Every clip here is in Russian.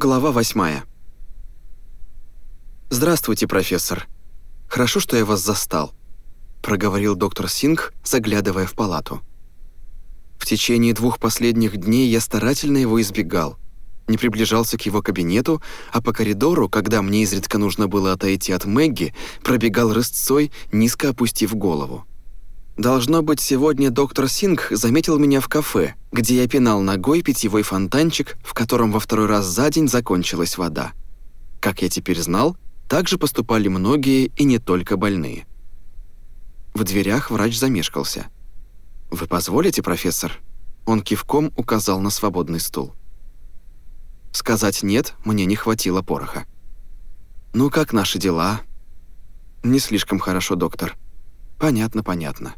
Глава восьмая. «Здравствуйте, профессор. Хорошо, что я вас застал», — проговорил доктор Сингх, заглядывая в палату. В течение двух последних дней я старательно его избегал. Не приближался к его кабинету, а по коридору, когда мне изредка нужно было отойти от Мэгги, пробегал рысцой, низко опустив голову. Должно быть, сегодня доктор Сингх заметил меня в кафе, где я пинал ногой питьевой фонтанчик, в котором во второй раз за день закончилась вода. Как я теперь знал, так же поступали многие и не только больные. В дверях врач замешкался. «Вы позволите, профессор?» Он кивком указал на свободный стул. Сказать «нет» мне не хватило пороха. «Ну, как наши дела?» «Не слишком хорошо, доктор». «Понятно, понятно».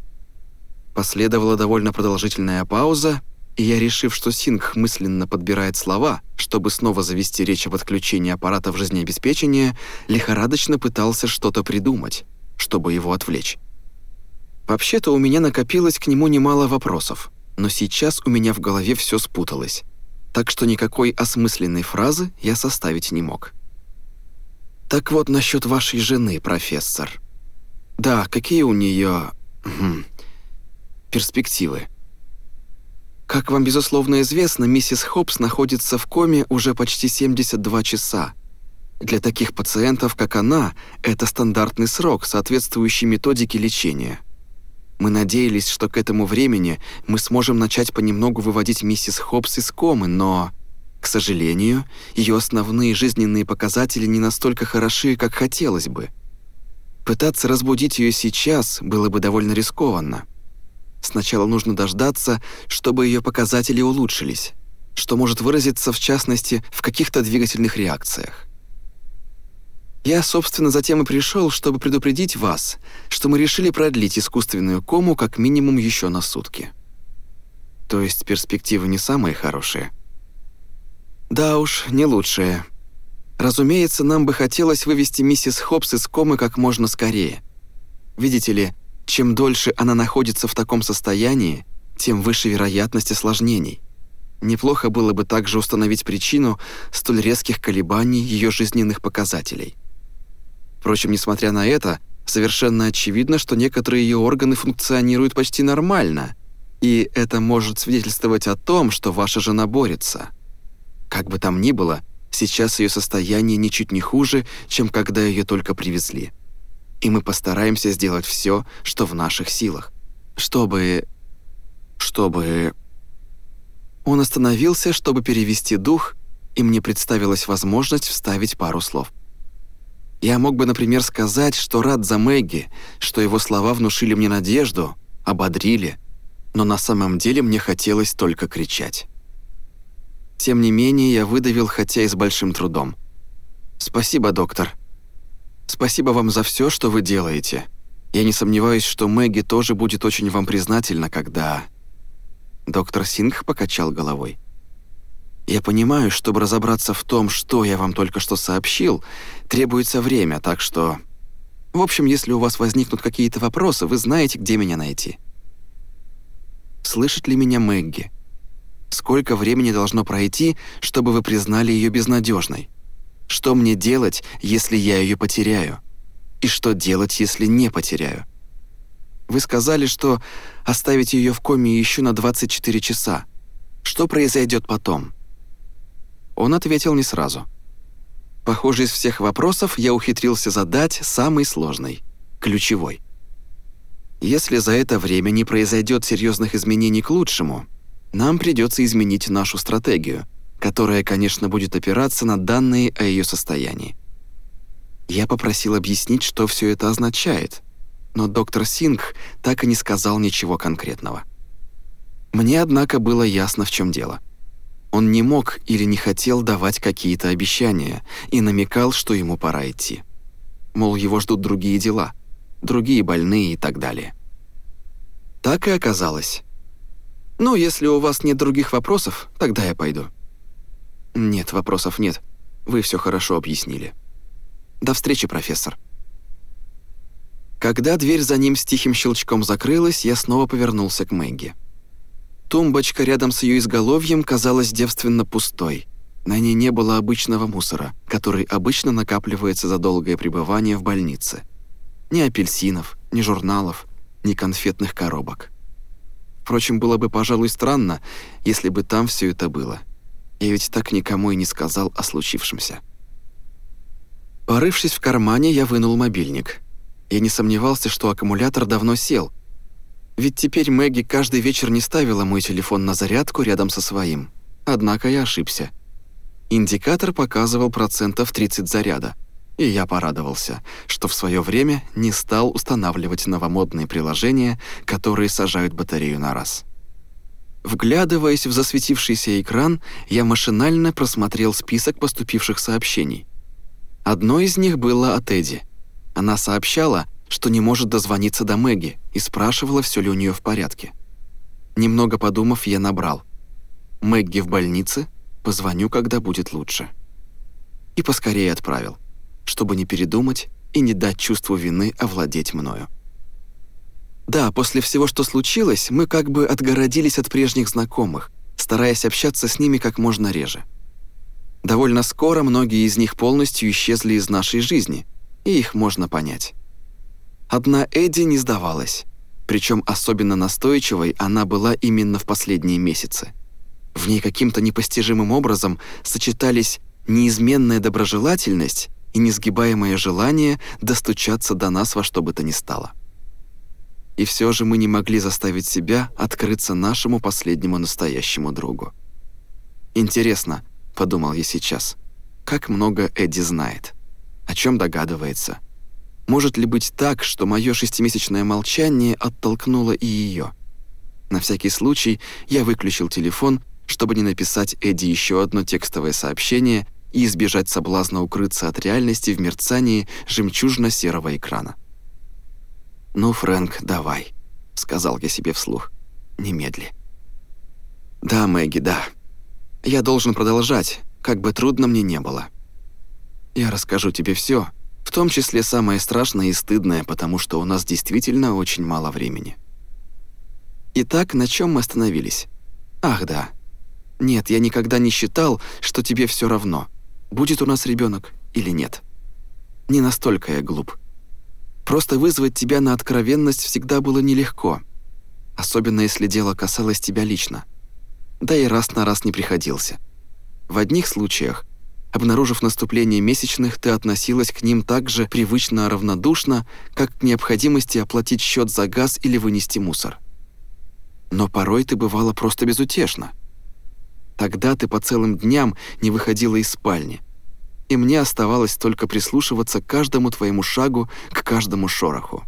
Последовала довольно продолжительная пауза, и я, решив, что Сингх мысленно подбирает слова, чтобы снова завести речь об отключении аппаратов жизнеобеспечения, лихорадочно пытался что-то придумать, чтобы его отвлечь. Вообще-то у меня накопилось к нему немало вопросов, но сейчас у меня в голове все спуталось, так что никакой осмысленной фразы я составить не мог. «Так вот насчет вашей жены, профессор. Да, какие у нее перспективы?» Как вам, безусловно, известно, миссис Хопс находится в коме уже почти 72 часа. Для таких пациентов, как она, это стандартный срок, соответствующий методике лечения. Мы надеялись, что к этому времени мы сможем начать понемногу выводить миссис Хопс из комы, но, к сожалению, ее основные жизненные показатели не настолько хороши, как хотелось бы. Пытаться разбудить ее сейчас было бы довольно рискованно. Сначала нужно дождаться, чтобы ее показатели улучшились, что может выразиться, в частности, в каких-то двигательных реакциях. Я, собственно, затем и пришел, чтобы предупредить вас, что мы решили продлить искусственную кому как минимум еще на сутки. То есть перспективы не самые хорошие? Да уж, не лучшие. Разумеется, нам бы хотелось вывести миссис Хопс из комы как можно скорее. Видите ли, чем дольше она находится в таком состоянии, тем выше вероятность осложнений. Неплохо было бы также установить причину столь резких колебаний ее жизненных показателей. Впрочем, несмотря на это, совершенно очевидно, что некоторые ее органы функционируют почти нормально, и это может свидетельствовать о том, что ваша жена борется. Как бы там ни было, сейчас ее состояние ничуть не хуже, чем когда ее только привезли и мы постараемся сделать все, что в наших силах, чтобы... чтобы...» Он остановился, чтобы перевести дух, и мне представилась возможность вставить пару слов. Я мог бы, например, сказать, что рад за Мэгги, что его слова внушили мне надежду, ободрили, но на самом деле мне хотелось только кричать. Тем не менее, я выдавил, хотя и с большим трудом. «Спасибо, доктор. Спасибо вам за все, что вы делаете. Я не сомневаюсь, что Мэгги тоже будет очень вам признательна, когда...» Доктор Сингх покачал головой. «Я понимаю, чтобы разобраться в том, что я вам только что сообщил, требуется время, так что... В общем, если у вас возникнут какие-то вопросы, вы знаете, где меня найти». Слышит ли меня Мэгги? Сколько времени должно пройти, чтобы вы признали ее безнадежной? Что мне делать, если я ее потеряю? И что делать, если не потеряю? Вы сказали, что оставите ее в коме еще на 24 часа. Что произойдет потом? Он ответил не сразу. Похоже, из всех вопросов я ухитрился задать самый сложный, ключевой. Если за это время не произойдет серьезных изменений к лучшему, нам придется изменить нашу стратегию – которая, конечно, будет опираться на данные о ее состоянии. Я попросил объяснить, что все это означает, но доктор Сингх так и не сказал ничего конкретного. Мне, однако, было ясно, в чем дело. Он не мог или не хотел давать какие-то обещания и намекал, что ему пора идти. Мол, его ждут другие дела, другие больные и так далее. Так и оказалось. «Ну, если у вас нет других вопросов, тогда я пойду». «Нет, вопросов нет. Вы все хорошо объяснили. До встречи, профессор». Когда дверь за ним с тихим щелчком закрылась, я снова повернулся к Мэгги. Тумбочка рядом с ее изголовьем казалась девственно пустой. На ней не было обычного мусора, который обычно накапливается за долгое пребывание в больнице. Ни апельсинов, ни журналов, ни конфетных коробок. Впрочем, было бы, пожалуй, странно, если бы там все это было. Я ведь так никому и не сказал о случившемся. Порывшись в кармане, я вынул мобильник. Я не сомневался, что аккумулятор давно сел. Ведь теперь Мэгги каждый вечер не ставила мой телефон на зарядку рядом со своим. Однако я ошибся. Индикатор показывал процентов 30 заряда, и я порадовался, что в свое время не стал устанавливать новомодные приложения, которые сажают батарею на раз. Вглядываясь в засветившийся экран, я машинально просмотрел список поступивших сообщений. Одно из них было от Эдди. Она сообщала, что не может дозвониться до Мэгги и спрашивала, все ли у нее в порядке. Немного подумав, я набрал. «Мэгги в больнице? Позвоню, когда будет лучше». И поскорее отправил, чтобы не передумать и не дать чувству вины овладеть мною. Да, после всего, что случилось, мы как бы отгородились от прежних знакомых, стараясь общаться с ними как можно реже. Довольно скоро многие из них полностью исчезли из нашей жизни, и их можно понять. Одна Эдди не сдавалась, причем особенно настойчивой она была именно в последние месяцы. В ней каким-то непостижимым образом сочетались неизменная доброжелательность и несгибаемое желание достучаться до нас во что бы то ни стало. И все же мы не могли заставить себя открыться нашему последнему настоящему другу. Интересно, подумал я сейчас. Как много Эдди знает. О чем догадывается. Может ли быть так, что мое шестимесячное молчание оттолкнуло и ее? На всякий случай я выключил телефон, чтобы не написать Эдди еще одно текстовое сообщение и избежать соблазна укрыться от реальности в мерцании жемчужно-серого экрана. «Ну, Фрэнк, давай», — сказал я себе вслух. «Немедли». «Да, Мэгги, да», я должен продолжать, как бы трудно мне не было. Я расскажу тебе все, в том числе самое страшное и стыдное, потому что у нас действительно очень мало времени. Итак, на чем мы остановились? Ах, да. Нет, я никогда не считал, что тебе все равно, будет у нас ребенок или нет. Не настолько я глуп. Просто вызвать тебя на откровенность всегда было нелегко, особенно если дело касалось тебя лично да и раз на раз не приходился. В одних случаях, обнаружив наступление месячных, ты относилась к ним так же привычно равнодушно, как к необходимости оплатить счет за газ или вынести мусор. Но порой ты бывала просто безутешна. Тогда ты по целым дням не выходила из спальни, и мне оставалось только прислушиваться к каждому твоему шагу, к каждому шороху.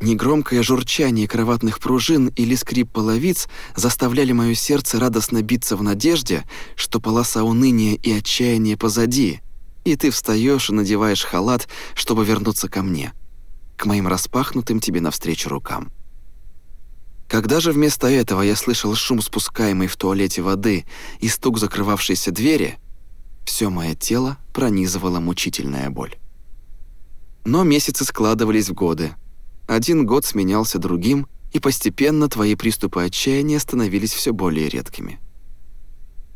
Негромкое журчание кроватных пружин или скрип половиц заставляли мое сердце радостно биться в надежде, что полоса уныния и отчаяния позади, и ты встаешь и надеваешь халат, чтобы вернуться ко мне, к моим распахнутым тебе навстречу рукам. Когда же вместо этого я слышал шум спускаемой в туалете воды и стук закрывавшейся двери, все мое тело пронизывала мучительная боль. Но месяцы складывались в годы, один год сменялся другим, и постепенно твои приступы отчаяния становились все более редкими.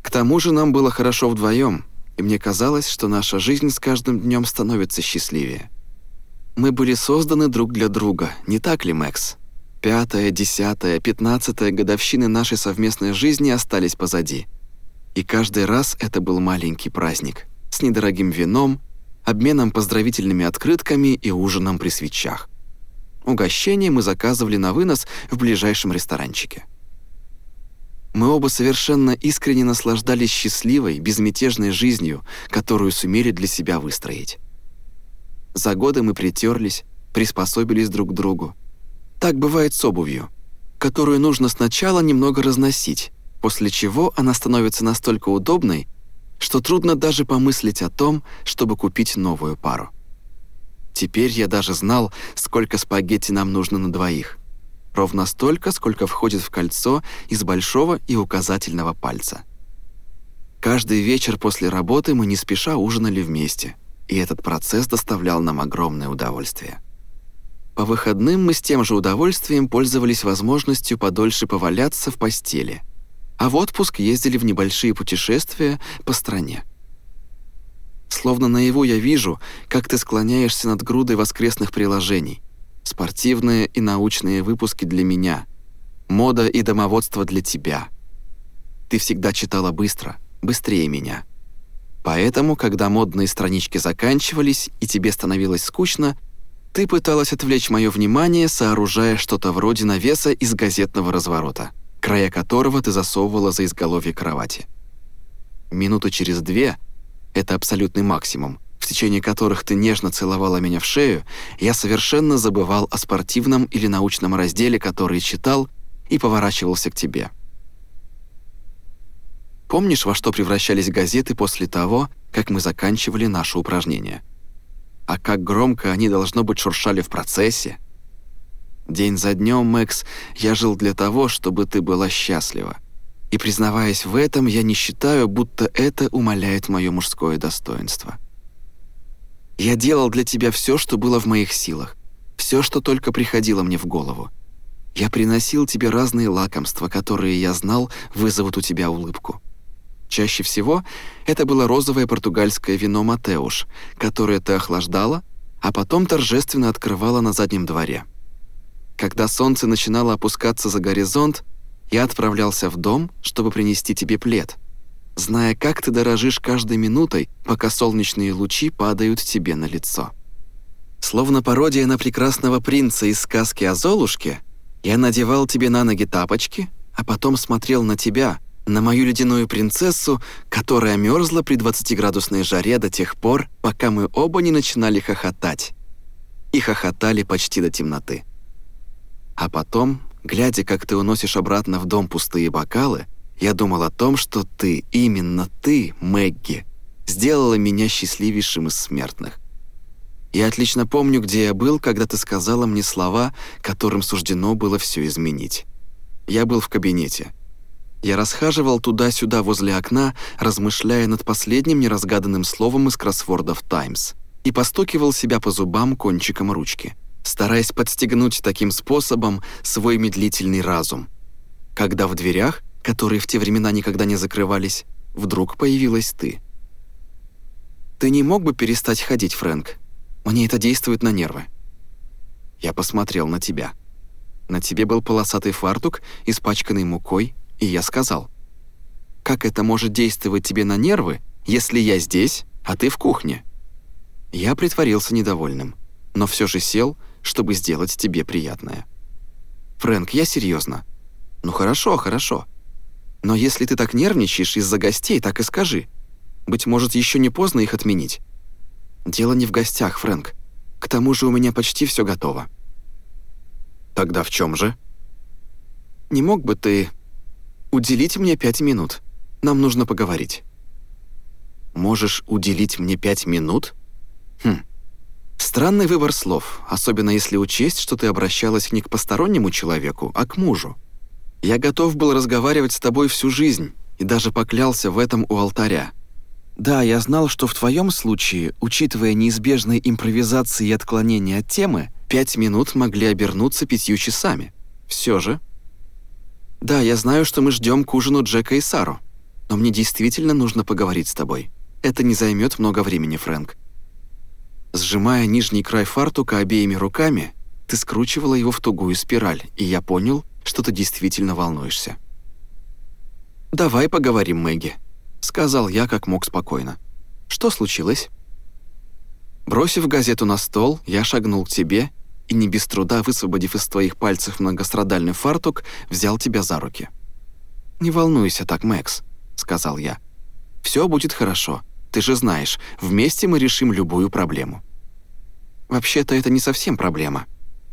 К тому же нам было хорошо вдвоем, и мне казалось, что наша жизнь с каждым днем становится счастливее. Мы были созданы друг для друга, не так ли, Мэкс? Пятая, десятая, пятнадцатая годовщины нашей совместной жизни остались позади. И каждый раз это был маленький праздник с недорогим вином, обменом поздравительными открытками и ужином при свечах. Угощение мы заказывали на вынос в ближайшем ресторанчике. Мы оба совершенно искренне наслаждались счастливой, безмятежной жизнью, которую сумели для себя выстроить. За годы мы притерлись, приспособились друг к другу. Так бывает с обувью, которую нужно сначала немного разносить, после чего она становится настолько удобной, что трудно даже помыслить о том, чтобы купить новую пару. Теперь я даже знал, сколько спагетти нам нужно на двоих. Ровно столько, сколько входит в кольцо из большого и указательного пальца. Каждый вечер после работы мы не спеша ужинали вместе, и этот процесс доставлял нам огромное удовольствие. По выходным мы с тем же удовольствием пользовались возможностью подольше поваляться в постели. А в отпуск ездили в небольшие путешествия по стране. Словно наяву я вижу, как ты склоняешься над грудой воскресных приложений. Спортивные и научные выпуски для меня. Мода и домоводство для тебя. Ты всегда читала быстро, быстрее меня. Поэтому, когда модные странички заканчивались и тебе становилось скучно, ты пыталась отвлечь мое внимание, сооружая что-то вроде навеса из газетного разворота, края которого ты засовывала за изголовье кровати. Минуты через две — это абсолютный максимум, в течение которых ты нежно целовала меня в шею, я совершенно забывал о спортивном или научном разделе, который читал, и поворачивался к тебе. Помнишь, во что превращались газеты после того, как мы заканчивали наше упражнение? А как громко они, должно быть, шуршали в процессе? День за днем, Мэкс, я жил для того, чтобы ты была счастлива. И признаваясь в этом, я не считаю, будто это умаляет мое мужское достоинство. Я делал для тебя все, что было в моих силах, все, что только приходило мне в голову. Я приносил тебе разные лакомства, которые я знал вызовут у тебя улыбку. Чаще всего это было розовое португальское вино «Матеуш», которое ты охлаждала, а потом торжественно открывала на заднем дворе. Когда солнце начинало опускаться за горизонт, я отправлялся в дом, чтобы принести тебе плед, зная, как ты дорожишь каждой минутой, пока солнечные лучи падают тебе на лицо. Словно пародия на прекрасного принца из сказки о Золушке, я надевал тебе на ноги тапочки, а потом смотрел на тебя — на мою ледяную принцессу, которая мерзла при 20-градусной жаре до тех пор, пока мы оба не начинали хохотать. И хохотали почти до темноты. А потом, глядя, как ты уносишь обратно в дом пустые бокалы, я думал о том, что ты, именно ты, Мэгги, сделала меня счастливейшим из смертных. Я отлично помню, где я был, когда ты сказала мне слова, которым суждено было все изменить. Я был в кабинете — я расхаживал туда-сюда возле окна, размышляя над последним неразгаданным словом из кроссвордов «Таймс» и постукивал себя по зубам кончиком ручки, стараясь подстегнуть таким способом свой медлительный разум. Когда в дверях, которые в те времена никогда не закрывались, вдруг появилась ты. «Ты не мог бы перестать ходить, Фрэнк? Мне это действует на нервы». Я посмотрел на тебя. На тебе был полосатый фартук, испачканный мукой, и я сказал, «Как это может действовать тебе на нервы, если я здесь, а ты в кухне?» Я притворился недовольным, но все же сел, чтобы сделать тебе приятное. «Фрэнк, я серьезно. Ну хорошо, хорошо. Но если ты так нервничаешь из-за гостей, так и скажи. Быть может, еще не поздно их отменить. Дело не в гостях, Фрэнк. К тому же у меня почти все готово». «Тогда в чем же?» «Не мог бы ты «Уделите мне пять минут. Нам нужно поговорить». «Можешь уделить мне пять минут?» «Хм. Странный выбор слов, особенно если учесть, что ты обращалась не к постороннему человеку, а к мужу. Я готов был разговаривать с тобой всю жизнь и даже поклялся в этом у алтаря. Да, я знал, что в твоем случае, учитывая неизбежные импровизации и отклонения от темы, пять минут могли обернуться пятью часами. Все же «Да, я знаю, что мы ждем к ужину Джека и Сару, но мне действительно нужно поговорить с тобой. Это не займет много времени, Фрэнк». Сжимая нижний край фартука обеими руками, ты скручивала его в тугую спираль, и я понял, что ты действительно волнуешься. «Давай поговорим, Мэгги», — сказал я как мог спокойно. «Что случилось?» Бросив газету на стол, я шагнул к тебе и не без труда, высвободив из твоих пальцев многострадальный фартук, взял тебя за руки. «Не волнуйся так, Мэкс», — сказал я. «Все будет хорошо. Ты же знаешь, вместе мы решим любую проблему». «Вообще-то это не совсем проблема.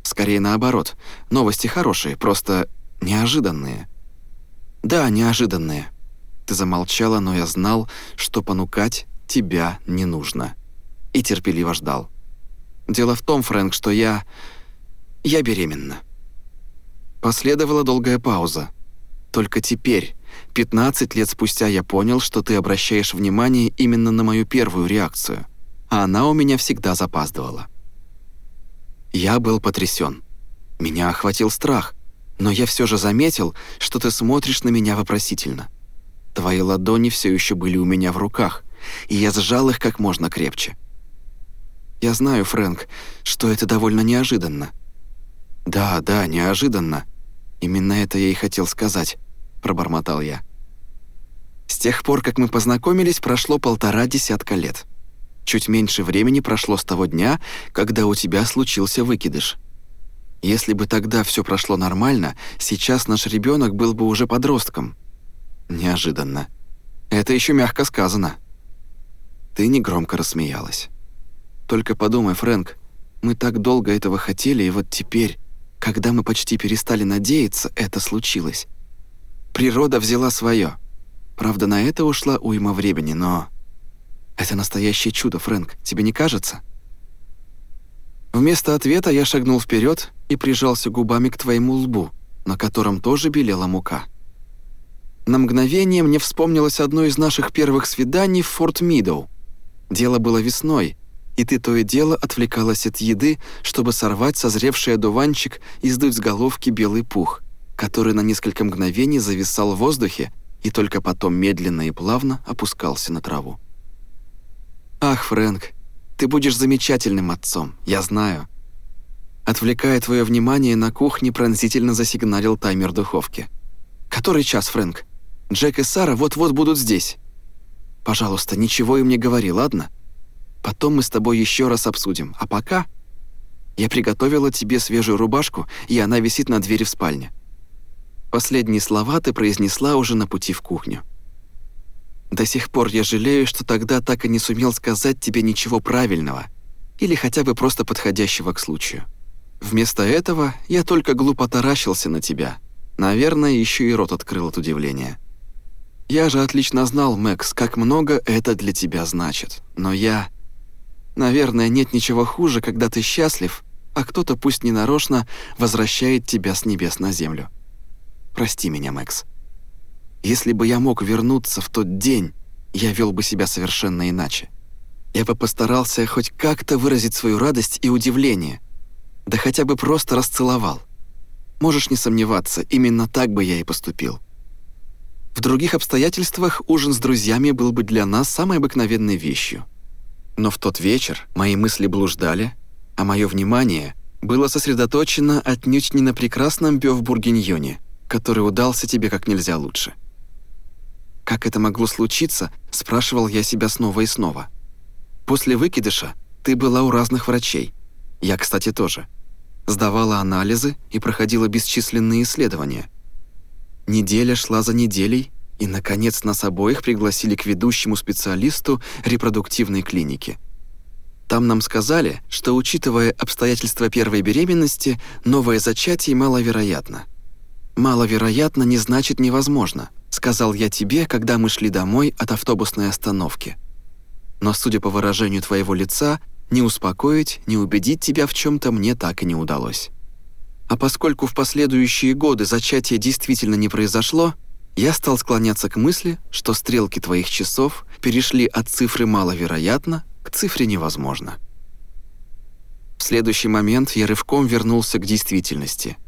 Скорее наоборот. Новости хорошие, просто неожиданные». «Да, неожиданные». Ты замолчала, но я знал, что понукать тебя не нужно. И терпеливо ждал. Дело в том, Фрэнк, что я... я беременна». Последовала долгая пауза. Только теперь, 15 лет спустя, я понял, что ты обращаешь внимание именно на мою первую реакцию, а она у меня всегда запаздывала. Я был потрясен. Меня охватил страх. Но я все же заметил, что ты смотришь на меня вопросительно. Твои ладони все еще были у меня в руках, и я сжал их как можно крепче. Я знаю, Фрэнк, что это довольно неожиданно. Да, да, неожиданно. Именно это я и хотел сказать, пробормотал я. С тех пор, как мы познакомились, прошло полтора десятка лет. Чуть меньше времени прошло с того дня, когда у тебя случился выкидыш. Если бы тогда все прошло нормально, сейчас наш ребенок был бы уже подростком. Неожиданно. Это еще мягко сказано. Ты негромко рассмеялась. Только подумай, Фрэнк, мы так долго этого хотели, и вот теперь, когда мы почти перестали надеяться, это случилось. Природа взяла свое. Правда, на это ушла уйма времени, но... Это настоящее чудо, Фрэнк, тебе не кажется? Вместо ответа я шагнул вперед и прижался губами к твоему лбу, на котором тоже белела мука. На мгновение мне вспомнилось одно из наших первых свиданий в Форт Мидоу. Дело было весной, и ты то и дело отвлекалась от еды, чтобы сорвать созревший одуванчик и сдуть с головки белый пух, который на несколько мгновений зависал в воздухе и только потом медленно и плавно опускался на траву. «Ах, Фрэнк, ты будешь замечательным отцом, я знаю». Отвлекая твое внимание, на кухне пронзительно засигналил таймер духовки. «Который час, Фрэнк? Джек и Сара вот-вот будут здесь. Пожалуйста, ничего им не говори, ладно? Потом мы с тобой еще раз обсудим. А пока я приготовила тебе свежую рубашку, и она висит на двери в спальне. Последние слова ты произнесла уже на пути в кухню. До сих пор я жалею, что тогда так и не сумел сказать тебе ничего правильного или хотя бы просто подходящего к случаю. Вместо этого я только глупо таращился на тебя. Наверное, еще и рот открыл от удивления. Я же отлично знал, Мэкс, как много это для тебя значит. Но я... Наверное, нет ничего хуже, когда ты счастлив, а кто-то, пусть ненарочно, возвращает тебя с небес на землю. Прости меня, Мэкс. Если бы я мог вернуться в тот день, я вел бы себя совершенно иначе. Я бы постарался хоть как-то выразить свою радость и удивление, да хотя бы просто расцеловал. Можешь не сомневаться, именно так бы я и поступил. В других обстоятельствах ужин с друзьями был бы для нас самой обыкновенной вещью. Но в тот вечер мои мысли блуждали, а мое внимание было сосредоточено отнюдь не на прекрасном бёв-бургиньоне, который удался тебе как нельзя лучше. Как это могло случиться, спрашивал я себя снова и снова. После выкидыша ты была у разных врачей. Я, кстати, тоже сдавала анализы и проходила бесчисленные исследования. Неделя шла за неделей, и, наконец, нас обоих пригласили к ведущему специалисту репродуктивной клиники. Там нам сказали, что, учитывая обстоятельства первой беременности, новое зачатие маловероятно. «Маловероятно не значит невозможно», сказал я тебе, когда мы шли домой от автобусной остановки. Но, судя по выражению твоего лица, ни успокоить, ни убедить тебя в чем-то мне так и не удалось. А поскольку в последующие годы зачатие действительно не произошло, я стал склоняться к мысли, что стрелки твоих часов перешли от цифры «маловероятно» к цифре «невозможно». В следующий момент я рывком вернулся к действительности.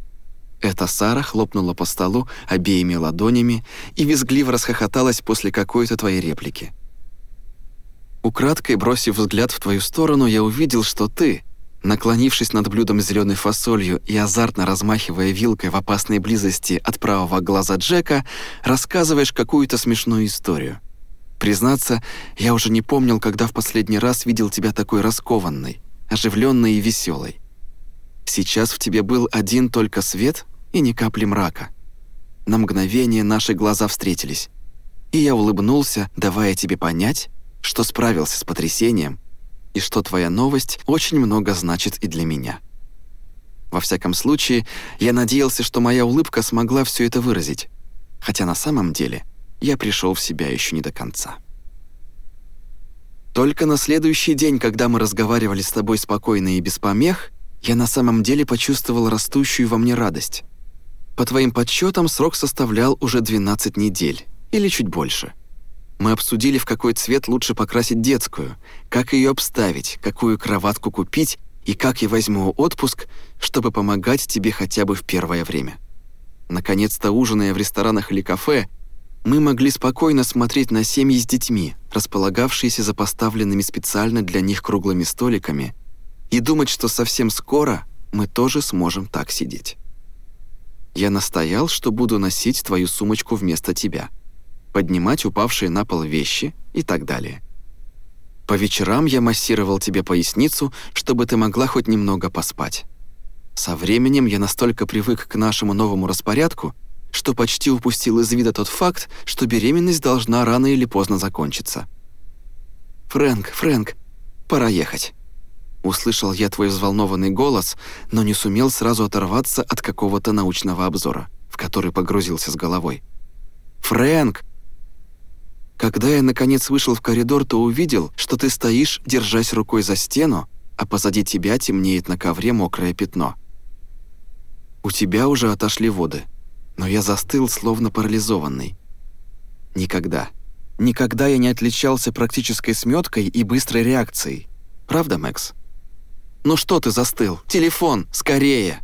Эта Сара хлопнула по столу обеими ладонями и визгливо расхохоталась после какой-то твоей реплики. Украдкой бросив взгляд в твою сторону, я увидел, что ты, наклонившись над блюдом с зеленой фасолью и азартно размахивая вилкой в опасной близости от правого глаза Джека, рассказываешь какую-то смешную историю. Признаться, я уже не помнил, когда в последний раз видел тебя такой раскованной, оживленной и веселой. Сейчас в тебе был один только свет и ни капли мрака. На мгновение наши глаза встретились, и я улыбнулся, давая тебе понять, что справился с потрясением и что твоя новость очень много значит и для меня. Во всяком случае, я надеялся, что моя улыбка смогла все это выразить, хотя на самом деле я пришел в себя еще не до конца. Только на следующий день, когда мы разговаривали с тобой спокойно и без помех, я на самом деле почувствовал растущую во мне радость. По твоим подсчетам, срок составлял уже 12 недель, или чуть больше. Мы обсудили, в какой цвет лучше покрасить детскую, как ее обставить, какую кроватку купить и как я возьму отпуск, чтобы помогать тебе хотя бы в первое время. Наконец-то ужиная в ресторанах или кафе, мы могли спокойно смотреть на семьи с детьми, располагавшиеся за поставленными специально для них круглыми столиками, и думать, что совсем скоро мы тоже сможем так сидеть. Я настоял, что буду носить твою сумочку вместо тебя, поднимать упавшие на пол вещи и так далее. По вечерам я массировал тебе поясницу, чтобы ты могла хоть немного поспать. Со временем я настолько привык к нашему новому распорядку, что почти упустил из вида тот факт, что беременность должна рано или поздно закончиться. «Фрэнк, Фрэнк, пора ехать». Услышал я твой взволнованный голос, но не сумел сразу оторваться от какого-то научного обзора, в который погрузился с головой. «Фрэнк!» Когда я, наконец, вышел в коридор, то увидел, что ты стоишь, держась рукой за стену, а позади тебя темнеет на ковре мокрое пятно. У тебя уже отошли воды, но я застыл, словно парализованный. Никогда, никогда я не отличался практической сметкой и быстрой реакцией. Правда, Мэкс? «Ну что ты застыл? Телефон! Скорее!»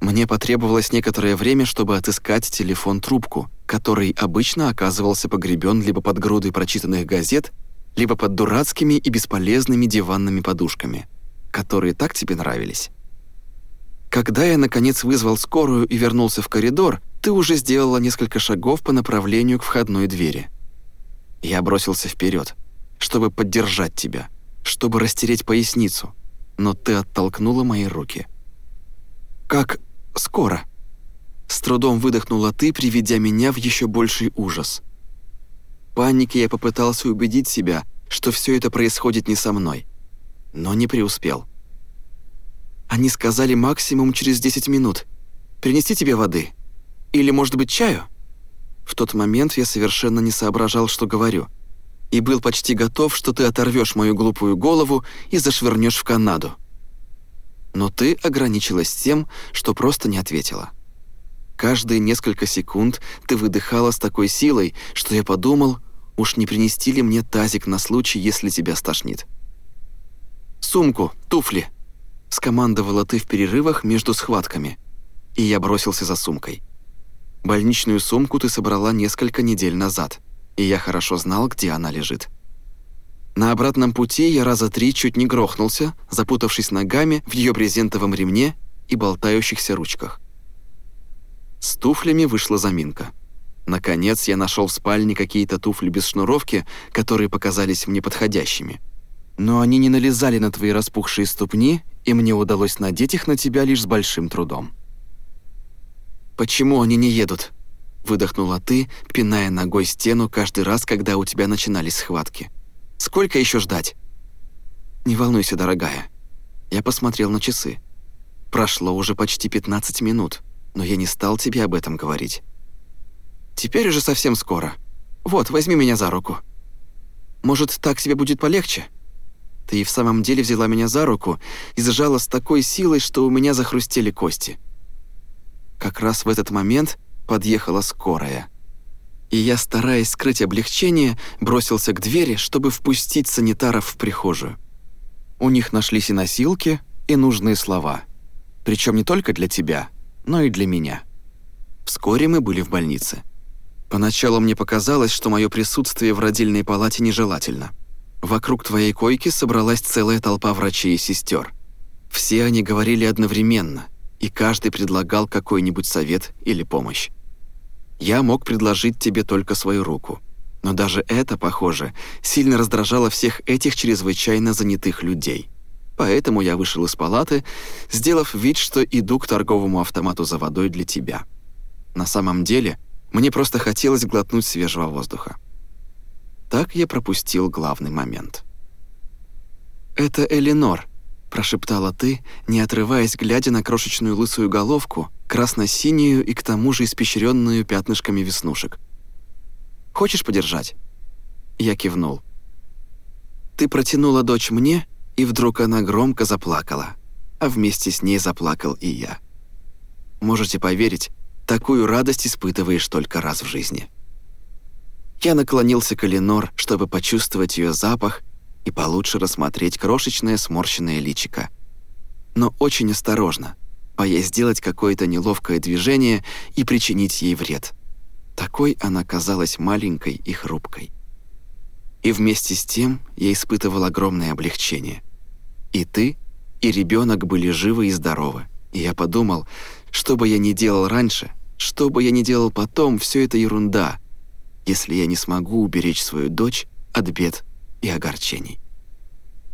Мне потребовалось некоторое время, чтобы отыскать телефон-трубку, который обычно оказывался погребен либо под грудой прочитанных газет, либо под дурацкими и бесполезными диванными подушками, которые так тебе нравились. Когда я, наконец, вызвал скорую и вернулся в коридор, ты уже сделала несколько шагов по направлению к входной двери. Я бросился вперед, чтобы поддержать тебя, чтобы растереть поясницу, но ты оттолкнула мои руки. «Как скоро?» С трудом выдохнула ты, приведя меня в еще больший ужас. В панике я попытался убедить себя, что все это происходит не со мной, но не преуспел. Они сказали максимум через 10 минут. Принести тебе воды? Или, может быть, чаю? В тот момент я совершенно не соображал, что говорю – и был почти готов, что ты оторвешь мою глупую голову и зашвырнешь в Канаду. Но ты ограничилась тем, что просто не ответила. Каждые несколько секунд ты выдыхала с такой силой, что я подумал, уж не принести ли мне тазик на случай, если тебя стошнит. «Сумку, туфли!» — скомандовала ты в перерывах между схватками, и я бросился за сумкой. Больничную сумку ты собрала несколько недель назад — и я хорошо знал, где она лежит. На обратном пути я раза три чуть не грохнулся, запутавшись ногами в ее брезентовом ремне и болтающихся ручках. С туфлями вышла заминка. Наконец я нашел в спальне какие-то туфли без шнуровки, которые показались мне подходящими. Но они не налезали на твои распухшие ступни, и мне удалось надеть их на тебя лишь с большим трудом. «Почему они не едут?» Выдохнула ты, пиная ногой стену каждый раз, когда у тебя начинались схватки. «Сколько еще ждать?» «Не волнуйся, дорогая». Я посмотрел на часы. Прошло уже почти 15 минут, но я не стал тебе об этом говорить. «Теперь уже совсем скоро. Вот, возьми меня за руку. Может, так тебе будет полегче?» Ты и в самом деле взяла меня за руку и зажала с такой силой, что у меня захрустели кости. Как раз в этот момент подъехала скорая. И я, стараясь скрыть облегчение, бросился к двери, чтобы впустить санитаров в прихожую. У них нашлись и носилки, и нужные слова. Причем не только для тебя, но и для меня. Вскоре мы были в больнице. Поначалу мне показалось, что мое присутствие в родильной палате нежелательно. Вокруг твоей койки собралась целая толпа врачей и сестер. Все они говорили одновременно, и каждый предлагал какой-нибудь совет или помощь. Я мог предложить тебе только свою руку. Но даже это, похоже, сильно раздражало всех этих чрезвычайно занятых людей. Поэтому я вышел из палаты, сделав вид, что иду к торговому автомату за водой для тебя. На самом деле, мне просто хотелось глотнуть свежего воздуха. Так я пропустил главный момент. «Это Эленор», прошептала ты, не отрываясь, глядя на крошечную лысую головку, красно-синюю и к тому же испещренную пятнышками веснушек. «Хочешь подержать?» Я кивнул. Ты протянула дочь мне, и вдруг она громко заплакала, а вместе с ней заплакал и я. Можете поверить, такую радость испытываешь только раз в жизни. Я наклонился к Эленор, чтобы почувствовать ее запах и получше рассмотреть крошечное сморщенное личико. Но очень осторожно, боясь сделать какое-то неловкое движение и причинить ей вред. Такой она казалась маленькой и хрупкой. И вместе с тем я испытывал огромное облегчение. И ты, и ребенок были живы и здоровы. И я подумал, что бы я ни делал раньше, что бы я ни делал потом, все это ерунда, если я не смогу уберечь свою дочь от бед и огорчений.